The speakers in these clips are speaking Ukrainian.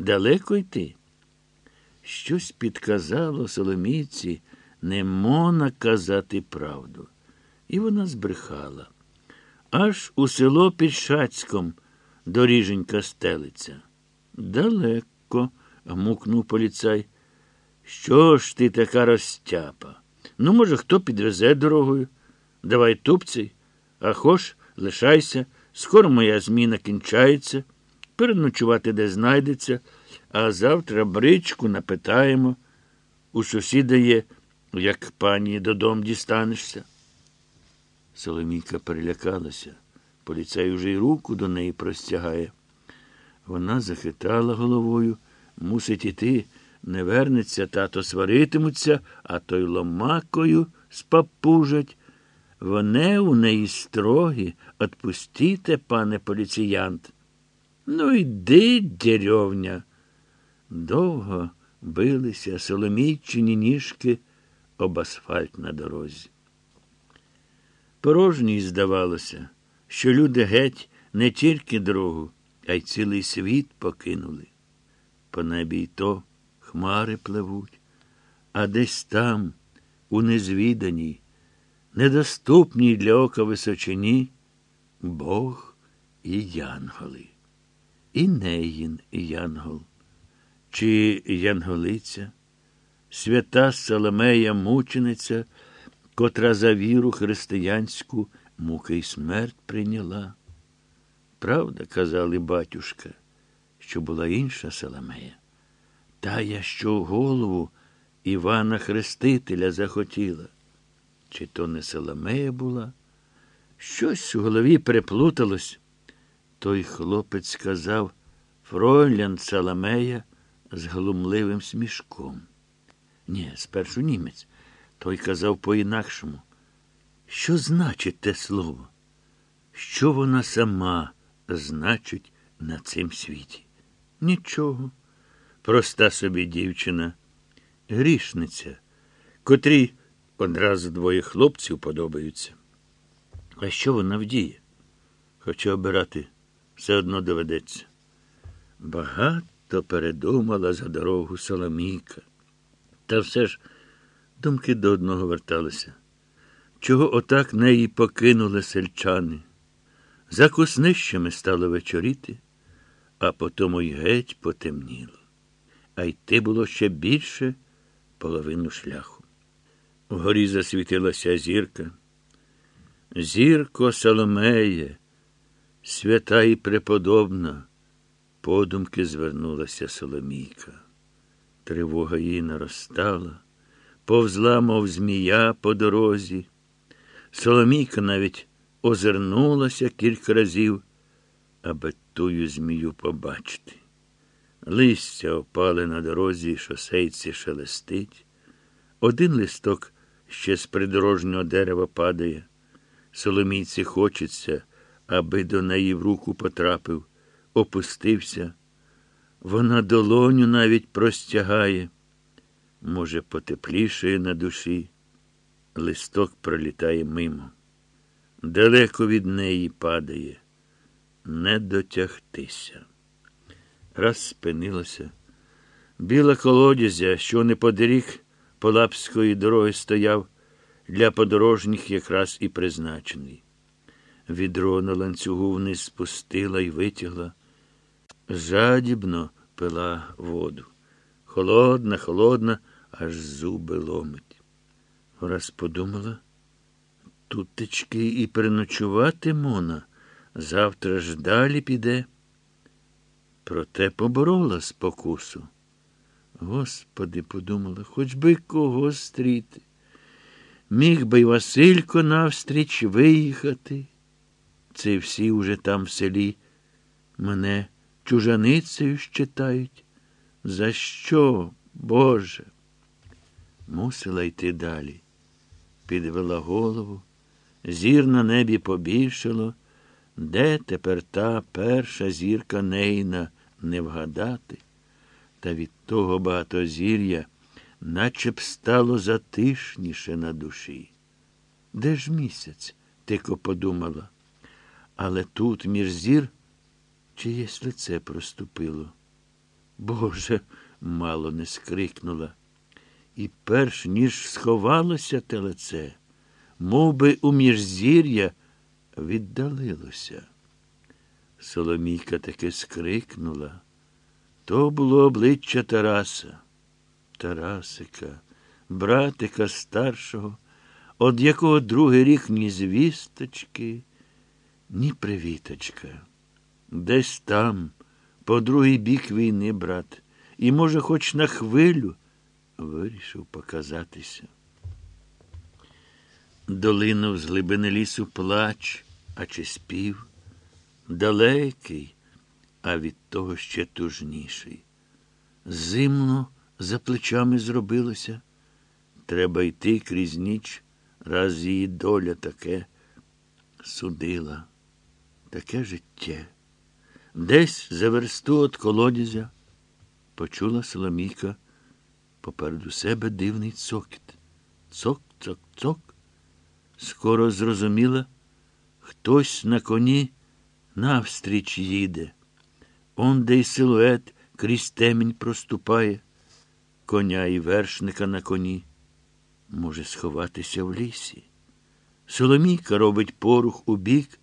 Далеко йти? Щось підказало Соломійці, не мона казати правду. І вона збрехала. Аж у село під Шацьком доріженька стелиться. Далеко, гмукнув поліцай. Що ж ти така розтяпа? Ну, може, хто підвезе дорогою? Давай тупці, а хош, лишайся, скоро моя зміна кінчається, переночувати де знайдеться, а завтра бричку напитаємо. У сусіда є, як пані додому дістанешся. Соломійка перелякалася. Поліцай уже й руку до неї простягає. Вона захитала головою, мусить іти, не вернеться, тато сваритимуться, а той ломакою спапужать. Вони у неї строгі, отпустіте, пане поліціянт. Ну, йди, дерьовня. Довго билися соломійчині ніжки об асфальт на дорозі. Порожній здавалося, що люди геть не тільки дорогу, а й цілий світ покинули. По небі й то хмари пливуть, а десь там, у незвіданій, недоступній для ока височині, Бог і янголи. І неїн янгол, чи янголиця, свята Соломея мучениця, котра за віру християнську муки й смерть прийняла. Правда, казали батюшка, що була інша Соломея. Тая, що голову Івана Хрестителя захотіла. Чи то не Соломея була? Щось у голові переплуталось. Той хлопець сказав Фройлян Соломея з глумливим смішком. Ні, спершу німець. Той казав по-інакшому. Що значить те слово? Що вона сама значить на цим світі? Нічого. Проста собі дівчина, грішниця, котрій одразу двоє хлопців подобаються. А що вона вдіє? Хоча обирати все одно доведеться. Багато передумала за дорогу Соломійка. Та все ж думки до одного верталися. Чого отак неї покинули сельчани? За куснищами стало вечоріти, а потому й геть потемніло. А йти було ще більше половину шляху. Вгорі засвітилася зірка. Зірко Соломеє, свята і преподобна, подумки звернулася Соломійка. Тривога її наростала, повзла, мов змія по дорозі. Соломійка навіть озирнулася кілька разів, аби тую змію побачити. Листя опали на дорозі, шосейці шелестить. Один листок ще з придорожнього дерева падає. Соломійці хочеться, аби до неї в руку потрапив, опустився. Вона долоню навіть простягає. Може, потеплішає на душі. Листок пролітає мимо. Далеко від неї падає, не дотягтися. Раз спинилося. Біла колодязя, що неподалік Полапської дороги стояв, для подорожніх якраз і призначений. Відро на ланцюгу вниз спустила і витягла. Жадібно пила воду. Холодна, холодна, аж зуби ломить. Раз подумала, тут течки і переночувати мона, завтра ж далі піде. Проте поборола спокусу. Господи, подумала, хоч би кого стріти. Міг би й Василько навстріч виїхати. Це всі уже там в селі мене чужаницею щитають. За що, Боже? Мусила йти далі. Підвела голову, зір на небі побільшало. Де тепер та перша зірка нейна не вгадати? Та від того багатозір'я наче б стало затишніше на душі. Де ж місяць? тихо подумала. Але тут між зір чиєсь лице проступило. Боже, мало не скрикнула. І перш ніж сховалося телеце, мов би у міжзір'я віддалилося. Соломійка таки скрикнула. То було обличчя Тараса, Тарасика, братика старшого, од якого другий рік ні звісточки, ні привіточка. Десь там, по другий бік війни, брат, і, може, хоч на хвилю, вирішив показатися. Долинув з глибини лісу плач, а чи спів, далекий, а від того ще тужніший. Зимно за плечами зробилося. Треба йти крізь ніч, раз її доля таке судила, таке життя. Десь за версту от колодязя почула Соломійка попереду себе дивний цокіт. Цок, цок, цок. Скоро зрозуміла, хтось на коні навстріч їде. Он де й силует крізь темінь проступає, коня і вершника на коні. Може сховатися в лісі. Соломійка робить порух у бік,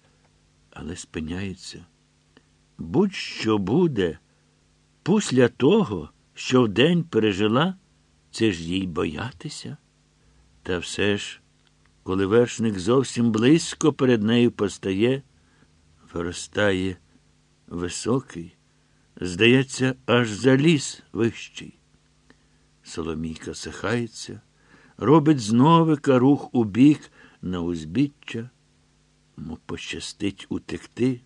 але спиняється. Будь-що буде, після того, що вдень пережила, це ж їй боятися. Та все ж, коли вершник зовсім близько перед нею постає, виростає високий, здається, аж за ліс вищий. Соломійка сихається, робить зновика рух у бік на узбіччя, му пощастить утекти.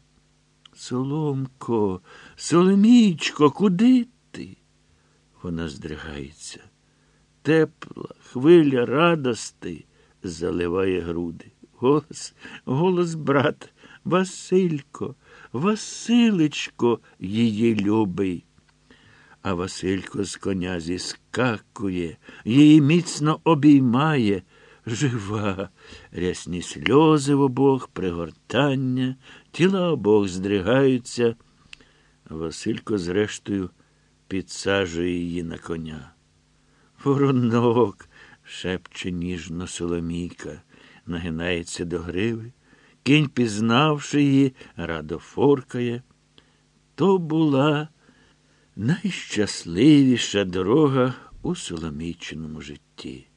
Соломко, Соломічко, куди ти? Вона здригається. Тепла хвиля радости заливає груди. Голос, голос брат, Василько, Василечко, її любий. А Василько з коня зіскакує, її міцно обіймає. Жива, рясні сльози в обох, пригортання, тіла обох здригаються. Василько, зрештою, підсаджує її на коня. Воронок, шепче ніжно Соломійка, нагинається до гриви. Кінь, пізнавши її, радо форкає. То була найщасливіша дорога у Соломійчиному житті.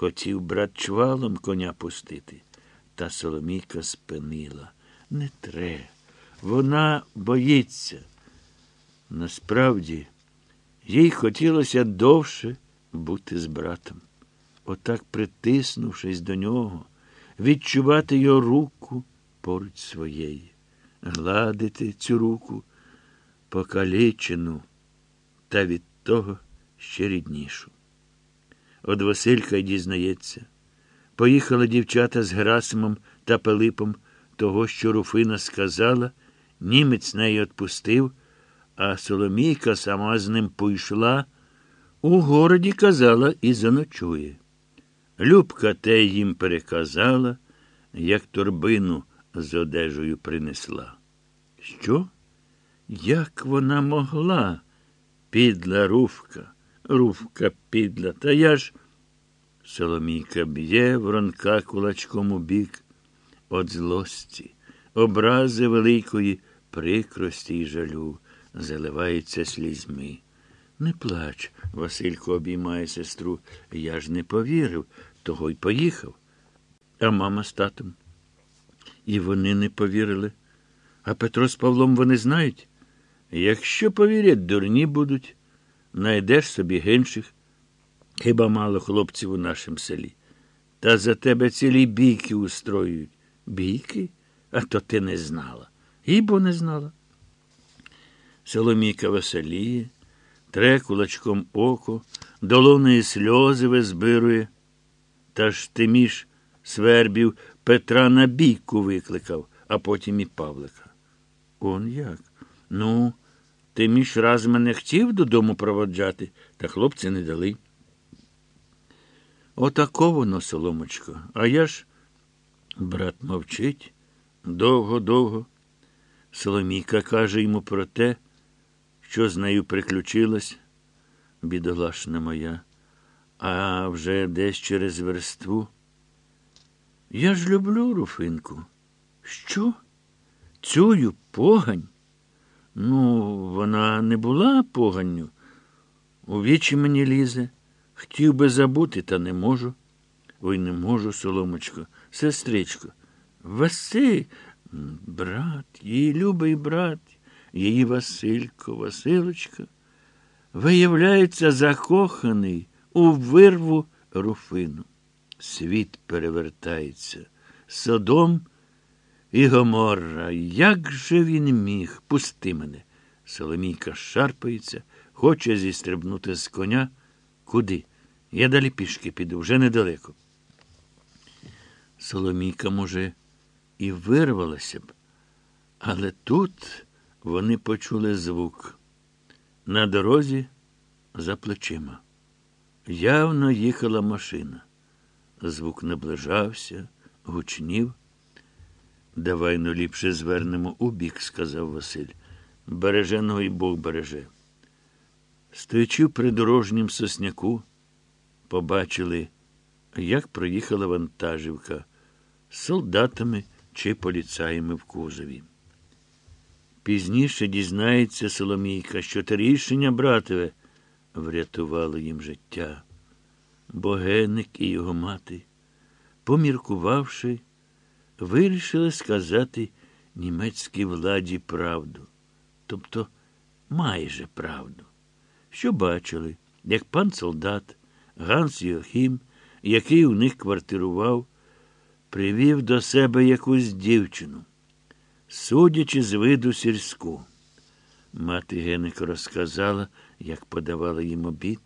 Хотів брат чвалом коня пустити, та Соломійка спинила. Не тре. Вона боїться. Насправді, їй хотілося довше бути з братом, отак притиснувшись до нього, відчувати його руку поруч своєї, гладити цю руку покалічену та від того ще ріднішу. От Василька й дізнається. Поїхали дівчата з Герасимом та Пилипом того, що Руфина сказала, німець неї відпустив, а Соломійка сама з ним пойшла, у городі казала і заночує. Любка те їм переказала, як торбину з одежею принесла. Що? Як вона могла? Підла Руфка, Руфка підла, та я ж. Соломійка б'є воронка кулачком у бік от злості, образи великої прикрості й жалю, заливається слізьми. Не плач, Василько обіймає сестру. Я ж не повірив, того й поїхав. А мама з татом. І вони не повірили. А Петро з Павлом вони знають? Якщо повірять, дурні будуть, найдеш собі гинших. Хіба мало хлопців у нашому селі? Та за тебе цілі бійки устроюють. Бійки? А то ти не знала. І бо не знала. Соломійка веселіє, тре кулачком око, долоної сльози визбирує. Та ж Тиміш свербів Петра на бійку викликав, а потім і Павлика. Он як? Ну, Тиміш раз мене хотів додому проводжати, та хлопці не дали. Отако воно, Соломочко, а я ж, брат мовчить, довго-довго. Соломійка каже йому про те, що з нею приключилось, бідолашна моя, а вже десь через верству. Я ж люблю Руфинку. Що? Цюю погань? Ну, вона не була поганню. У вічі мені лізе. Хотів би забути, та не можу. Ой, не можу, соломочко, сестричко. Василь, брат, її любий брат, її Василько, Василочка, виявляється закоханий у вирву Руфину. Світ перевертається. Содом і Гоморра. Як же він міг? Пусти мене. Соломійка шарпається, хоче зістрибнути з коня. Куди? Я далі пішки піду, вже недалеко. Соломійка, може, і вирвалася б, але тут вони почули звук. На дорозі за плечима. Явно їхала машина. Звук наближався, гучнів. Давай ну ліпше звернемо у бік, сказав Василь. Береженого й Бог береже. Стоячи в придорожнім сосняку, побачили, як проїхала вантажівка з солдатами чи поліцаями в кузові. Пізніше дізнається Соломійка, що те рішення, братове, врятувало їм життя. Богеник і його мати, поміркувавши, вирішили сказати німецькій владі правду, тобто майже правду, що бачили, як пан солдат Ганс Йохім, який у них квартирував, привів до себе якусь дівчину, судячи з виду сільську. Мати Геника розказала, як подавала їм обід.